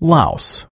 laos.